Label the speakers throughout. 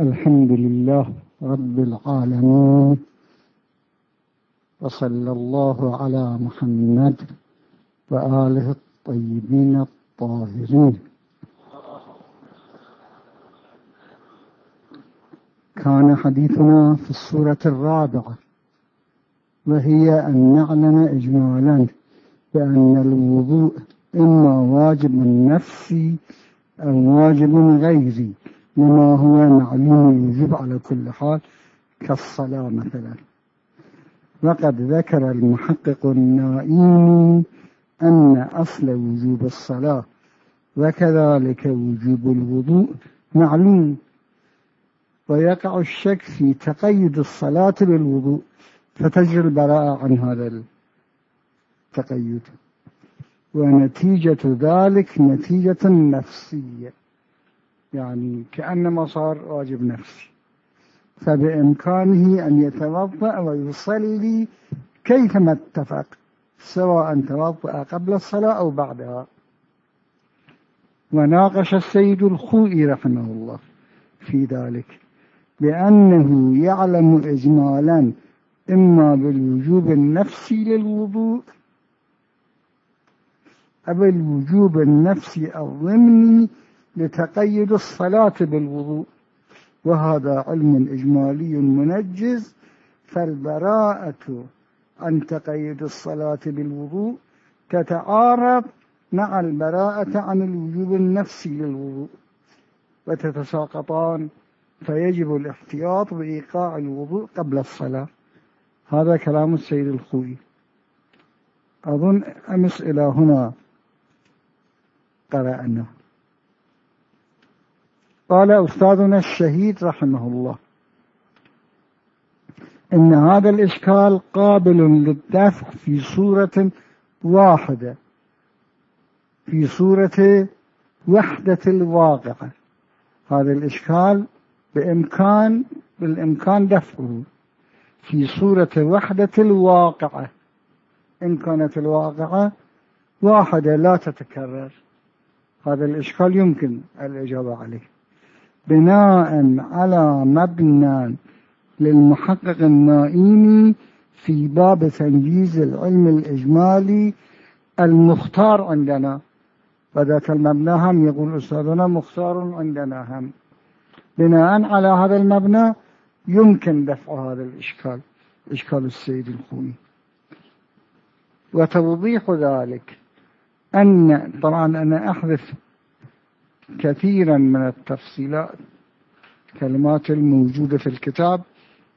Speaker 1: الحمد لله رب العالمين وصلى الله على محمد وآله الطيبين الطاهرين. كان حديثنا في السورة الرابعة وهي أن نعلم إجمالا بأن الوضوء إما واجب نفسي أو واجب غيري. لما هو معلوم يجب على كل حال كالصلاة مثلا. وقد ذكر المحقق النائم أن أصل وجوب الصلاة وكذلك وجوب الوضوء معلوم. ويقع الشك في تقيد الصلاة بالوضوء فتجري البراءة عن هذا التقيد ونتيجة ذلك نتيجة نفسية. يعني كأنما صار واجب نفسي. فبإمكانه أن يتوضأ ويصلي كيفما اتفق سواء توضأ قبل الصلاة أو بعدها. وناقش السيد الخوئي رحمه الله في ذلك لأنه يعلم إجمالا إما بالوجوب النفسي للوضوء أو الوجوب النفسي الضمني لتقيد الصلاة بالوضوء وهذا علم إجمالي منجز فالبراءة عن تقيد الصلاة بالوضوء تتعارض مع البراءة عن الوجوب النفسي للوضوء وتتساقطان فيجب الاحتياط بإيقاع الوضوء قبل الصلاة. هذا كلام السيد الخوي أظن أمس إلى هنا قرأنا. قال أستاذنا الشهيد رحمه الله. إن هذا الإشكال قابل للدفع في صورة واحدة في صورة وحدة الواقعة. هذا الإشكال بإمكان بالإمكان دفعه في صورة وحدة الواقعة. إن كانت الواقعة واحدة لا تتكرر. هذا الإشكال يمكن الإجابة عليه. بناء على مبنى للمحقق النائمي في باب تنجيز العلم الإجمالي المختار عندنا. وذاك المبنى هم يقول أستاذنا مختار عندنا هم. بناء على هذا المبنى يمكن دفع هذا الإشكال إشكال السيد الخوي وتوضيح ذلك أن طبعا أنا أحذف كثيرا من التفصيلات كلمات الموجودة في الكتاب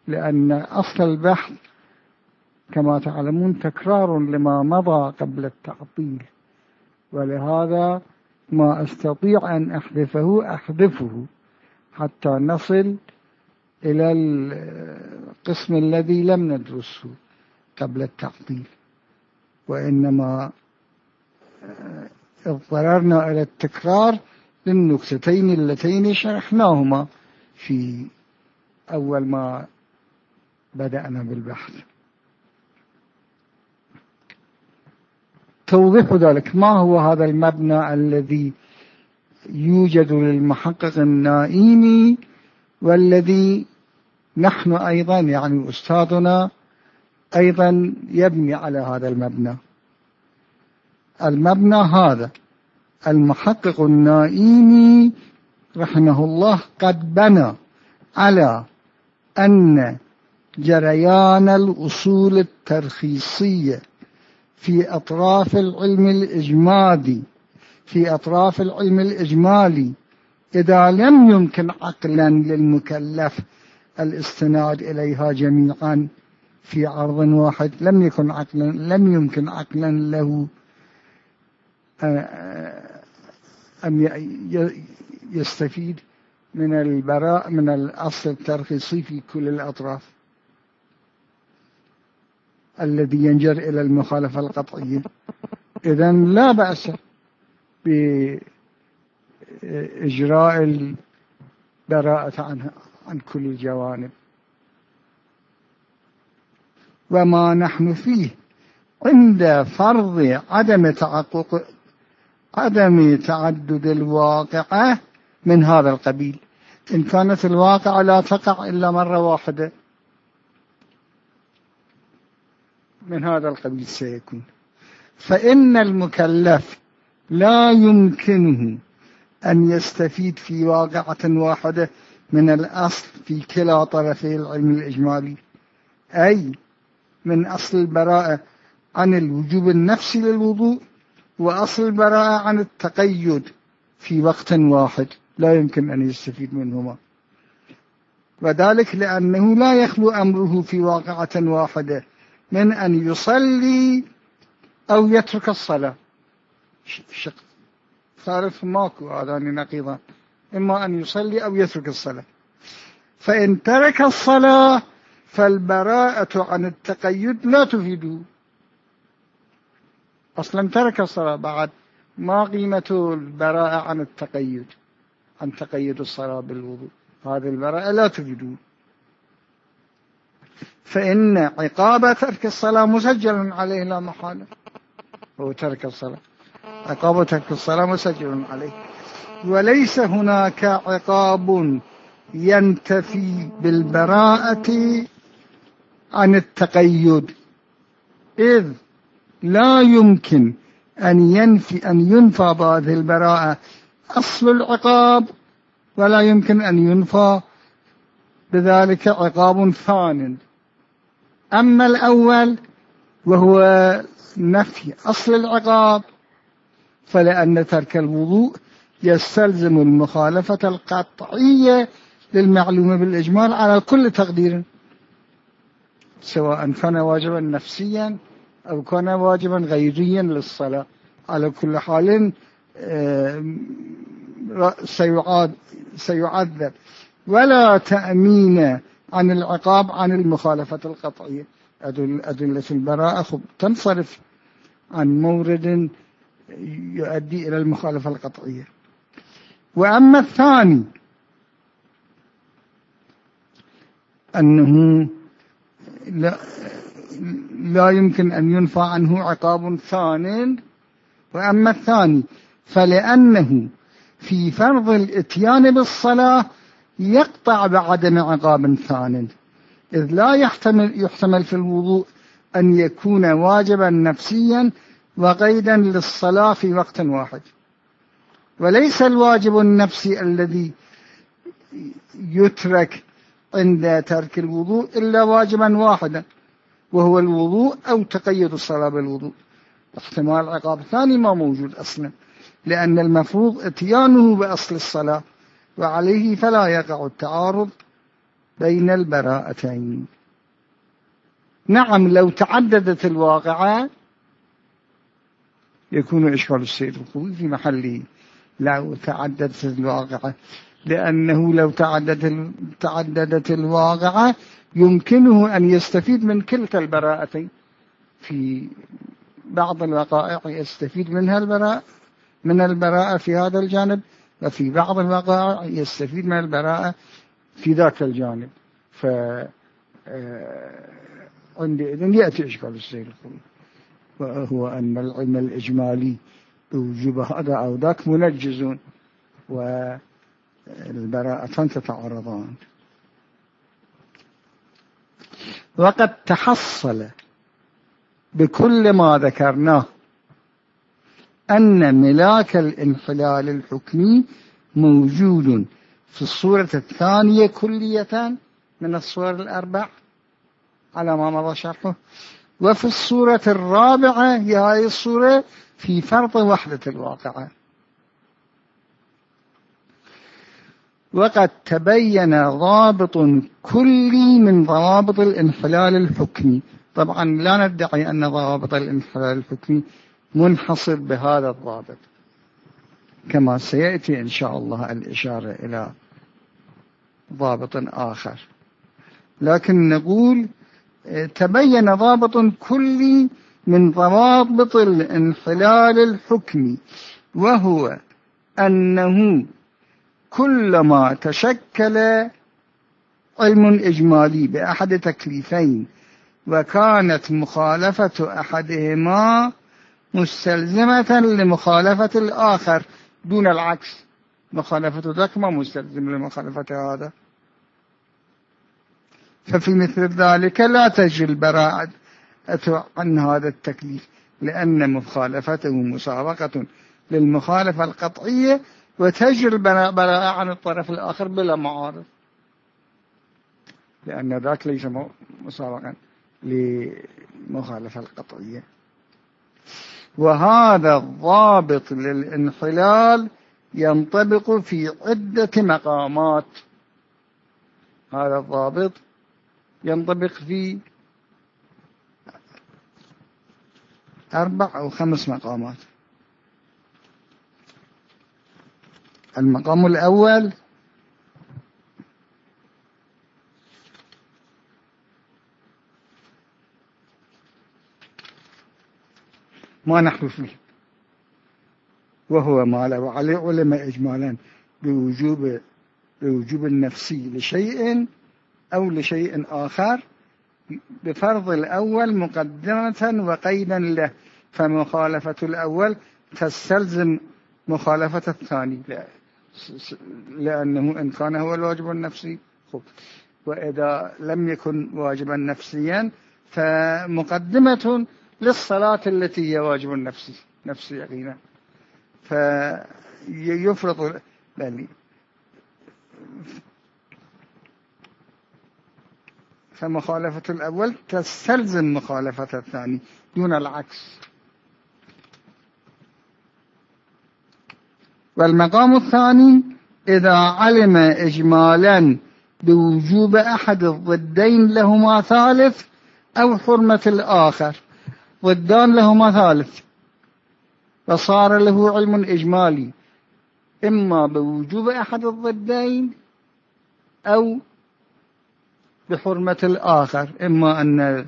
Speaker 1: لأن أصل البحث كما تعلمون تكرار لما مضى قبل التعطيل. ولهذا ما أستطيع أن أحذفه أحذفه حتى نصل إلى القسم الذي لم ندرسه قبل التعطيل. وإنما اضطررنا إلى التكرار للنكتتين اللتين شرحناهما في أول ما بدأنا بالبحث. توضيح ذلك. ما هو هذا المبنى الذي يوجد للمحقق النائمي والذي نحن أيضا يعني أستاذنا أيضا يبني على هذا المبنى؟ المبنى هذا. المحقق النائمي رحمه الله قد بنى على أن جريان الأصول الترخيصية في أطراف العلم الإجمالي في أطراف العلم الإجمالي إذا لم يمكن عقلا للمكلف الاستناد إليها جميعا في عرض واحد لم يكن عقلا لم يمكن عقلا له أن يستفيد من البراء من الأصل الترخيصي في كل الأطراف الذي ينجر إلى المخالفة القطعية. إذا لا بأس بإجراء البراءة عنها عن كل الجوانب. وما نحن فيه عند فرض عدم تحقق عدم تعدد الواقعة من هذا القبيل. إن كانت الواقعة لا تقع إلا مرة واحدة من هذا القبيل سيكون. فإن المكلف لا يمكنه أن يستفيد في واقعة واحدة من الأصل في كلا طرفي العلم الإجمالي أي من أصل البراءة عن الوجوب النفسي للوضوء وأصل البراءة عن التقيد في وقت واحد. لا يمكن أن يستفيد منهما. وذلك لأنه لا يخلو أمره في واقعة واحدة. من أن يصلي أو يترك الصلاة. شق. ثالث ماكو هذان نقيضان إما أن يصلي أو يترك الصلاة. فإن ترك الصلاة فالبراءة عن التقيد لا تفيده. أصلا ترك الصلاة بعد. ما قيمة البراءة عن التقيد عن تقيد الصلاة بالوضوء. هذه البراءة لا تفيده فإن عقاب ترك الصلاة مسجل عليه لا محالة. هو ترك الصلاة. عقاب ترك الصلاة مسجل عليه. وليس هناك عقاب ينتفي بالبراءة عن التقيد. إذ لا يمكن أن ينفي أن ينفى بهذه البراءة. أصل العقاب ولا يمكن أن ينفى بذلك عقاب ثان. أما الأول وهو نفي أصل العقاب فلأن ترك الوضوء يستلزم المخالفة القطعية للمعلومة بالإجمال على كل تقدير سواء كان واجبا نفسيا أو كان واجبا غيريا للصلاة. على كل حال سيعذب ولا تأمين عن العقاب عن المخالفة القطعية. أدلة البراءة. تنصرف عن مورد يؤدي إلى المخالفة القطعية. وأما الثاني أنه لا, يمكن أن ينفى عنه عقاب ثان وأما الثاني فلأنه في فرض الإتيان بالصلاة يقطع بعدم عقاب ثان إذ لا يحتمل, يحتمل في الوضوء أن يكون واجبا نفسيا وقيدا للصلاة في وقت واحد. وليس الواجب النفسي الذي يترك عند ترك الوضوء إلا واجبا واحدا. وهو الوضوء أو تقيد الصلاة بالوضوء. احتمال عقاب ثاني ما موجود أصلا لأن المفروض إتيانه بأصل الصلاة وعليه فلا يقع التعارض بين البراءتين. نعم لو تعددت الواقعة يكون إشكال السيد الخوي في محله. لو تعددت الواقعة لأنه لو تعددت, تعددت الواقعة يمكنه أن يستفيد من كلتا البراءتين. في بعض الوقائع يستفيد منها البراءة من البراءة في هذا الجانب وفي بعض الوقائع يستفيد من البراءة في ذاك الجانب. ف آه، عندئذ يأتي إشكال الخوي وهو أن العلم الإجمالي بوجوب هذا أو ذاك منجز والبراءتان تتعارضان وقد تحصل بكل ما ذكرناه أن ملاك الانحلال الحكمي موجود في الصورة الثانية كلية من الصور الأربع على ما مضى شرحه. وفي الصورة الرابعة هي هذه الصورة في فرض وحدة الواقعة. وقد تبين ضابط كلي من ضوابط الانحلال الحكمي. طبعا لا ندعي أن ضوابط الانحلال الحكمي منحصر بهذا الضابط. كما سيأتي إن شاء الله الإشارة إلى ضابط آخر. لكن نقول تبين ضابط كلي من ضوابط الانحلال الحكمي وهو أنه كلما تشكل علم إجمالي بأحد تكليفين وكانت مخالفة أحدهما مستلزمة لمخالفة الآخر دون العكس. مخالفة ذاك ما مستلزم لمخالفة هذا. ففي مثل ذلك لا تجري البراءة عن هذا التكليف لأن مخالفته مسابقة للمخالفة القطعية وتجري البراءة عن الطرف الآخر بلا معارض. لأن ذاك ليس مسابقا لمخالفة القطعية. وهذا الضابط للانحلال ينطبق في عدة مقامات. هذا الضابط ينطبق في أربع أو خمس مقامات. المقام الأول. ما نحن فيه. وهو ما له عليه علماء إجمالا بوجوب بوجوب النفسي لشيء أو لشيء آخر. بفرض الأول مقدمة وقيدا له. فمخالفة الأول تستلزم مخالفة الثاني. لأنه إن كان هو الواجب النفسي وإذا لم يكن واجبا نفسيا فمقدمة للصلاة التي هي واجب النفسي نفسي يقينا. فيفرض يعني فمخالفة الأول تستلزم مخالفة الثاني دون العكس. والمقام الثاني إذا علم إجمالا بوجوب أحد الضدين لهما ثالث أو حرمة الآخر. ضدان لهما ثالث. فصار له علم إجمالي. إما بوجوب أحد الضدين أو بحرمة الآخر. إما أن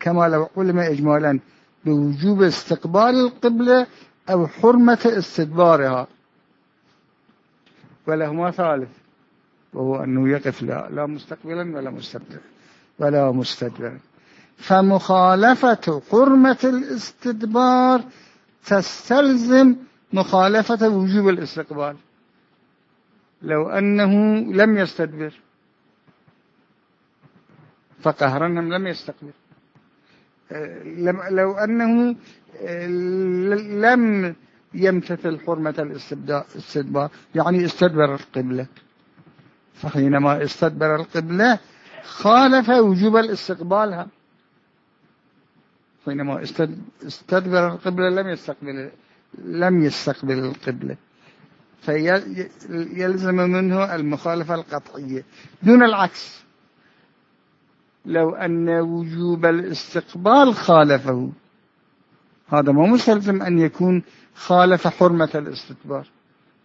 Speaker 1: كما لو علم إجمالا بوجوب استقبال القبلة أو حرمة استدبارها. ولهما ثالث وهو أنه يقف لا, لا مستقبلا ولا مستدبرا ولا مستدبرا. فمخالفة حرمة الاستدبار تستلزم مخالفة وجوب الاستقبال. لو أنه لم يستدبر فقهرا لم يستقبل. لو أنه لم يمتثل حرمة الاستدبار يعني استدبر القبلة. فحينما استدبر القبلة خالف وجوب الاستقبالها حينما استدبر القبلة لم يستقبل لم يستقبل القبلة. فيلزم منه المخالفة القطعية. دون العكس. لو أن وجوب الاستقبال خالفه. هذا ما مستلزم أن يكون خالف حرمة الاستدبار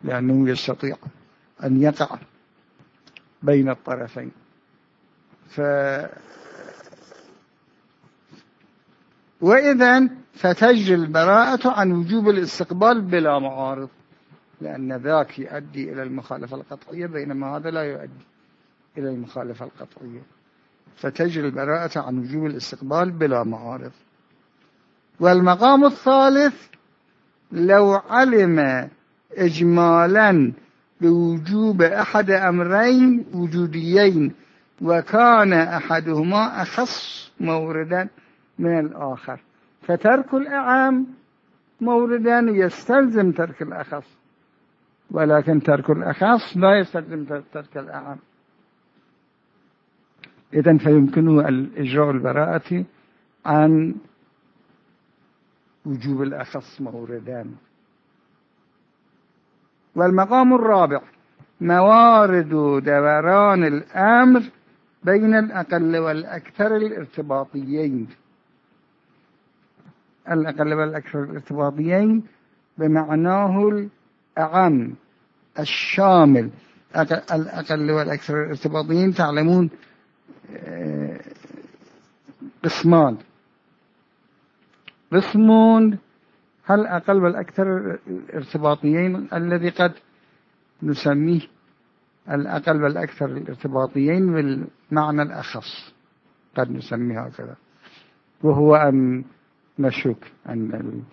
Speaker 1: لأنه يستطيع أن يقع بين الطرفين. ف وإذا فتجري البراءة عن وجوب الاستقبال بلا معارض لأن ذاك يؤدي إلى المخالفة القطعية بينما هذا لا يؤدي إلى المخالفة القطعية. فتجري البراءة عن وجوب الاستقبال بلا معارض والمقام الثالث لو علم إجمالا بوجوب أحد أمرين وجوديين وكان أحدهما أخص موردا من الآخر. فترك الأعام موردا يستلزم ترك الأخص ولكن ترك الأخص لا يستلزم ترك الأعام إذن فيمكنه الإجراء البراءة عن وجوب الأخص موردان. والمقام الرابع موارد دوران الأمر بين الأقل والأكثر الارتباطيين. الأقل والأكثر الارتباطيين بمعناه الأعم الشامل. الأقل والأكثر الارتباطيين تعلمون قسمان. قسم هل أقل والأكثر ارتباطيين الذي قد نسميه الأقل والأكثر الارتباطيين بالمعنى الأخص قد نسميه هكذا. وهو أن نشك أن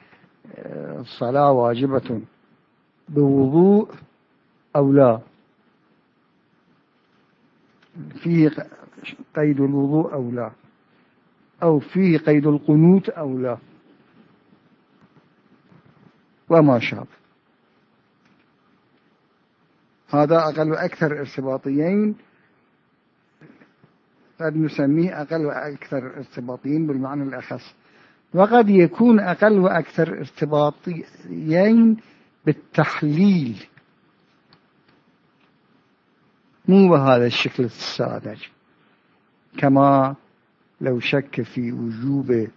Speaker 1: الصلاة واجبة بوضوء أو لا. فيه قيد الوضوء أو لا. أو فيه قيد القنوت أو لا. وما شابه هذا أقل وأكثر ارتباطيين. قد نسميه أقل وأكثر ارتباطيين بالمعنى الأخص. وقد يكون أقل وأكثر ارتباطيين بالتحليل. مو بهذا الشكل الساذج. كما لو شك في وجوب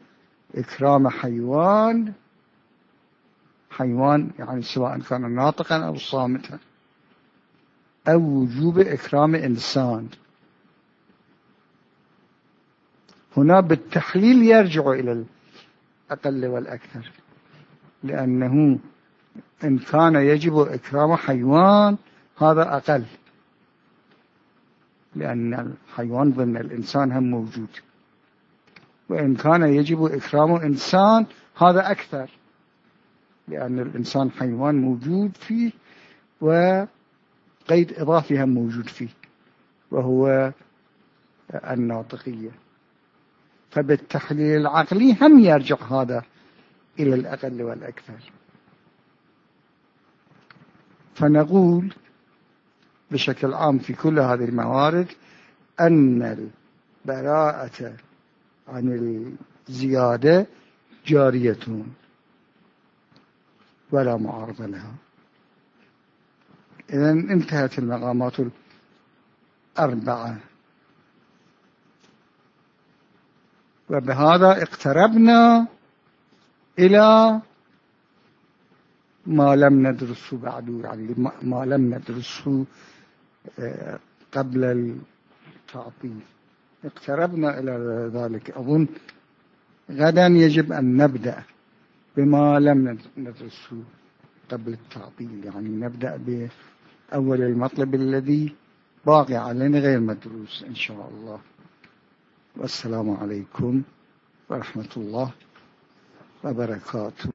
Speaker 1: إكرام حيوان حيوان يعني سواء كان ناطقا أو صامتا أو وجوب إكرام إنسان. هنا بالتحليل يرجع إلى الأقل والأكثر لأنه إن كان يجب إكرام حيوان هذا أقل. لأن الحيوان ضمن الإنسان هم موجود. وإن كان يجب إكرام إنسان هذا أكثر لأن الإنسان حيوان موجود فيه وقيد إضافي هم موجود فيه وهو الناطقية. فبالتحليل العقلي هم يرجع هذا إلى الأقل والأكثر. فنقول بشكل عام في كل هذه الموارد أن البراءة عن الزيادة جارية ولا معارضة لها. إذا انتهت المقامات الأربعة. وبهذا اقتربنا إلى ما لم ندرسه بعد يعني ما لم ندرسه قبل التعطيل. اقتربنا إلى ذلك. أظن غدا يجب أن نبدأ بما لم ندرسه قبل التعطيل. يعني نبدأ بأول المطلب الذي باقي علينا غير مدروس إن شاء الله. والسلام عليكم ورحمة الله وبركاته.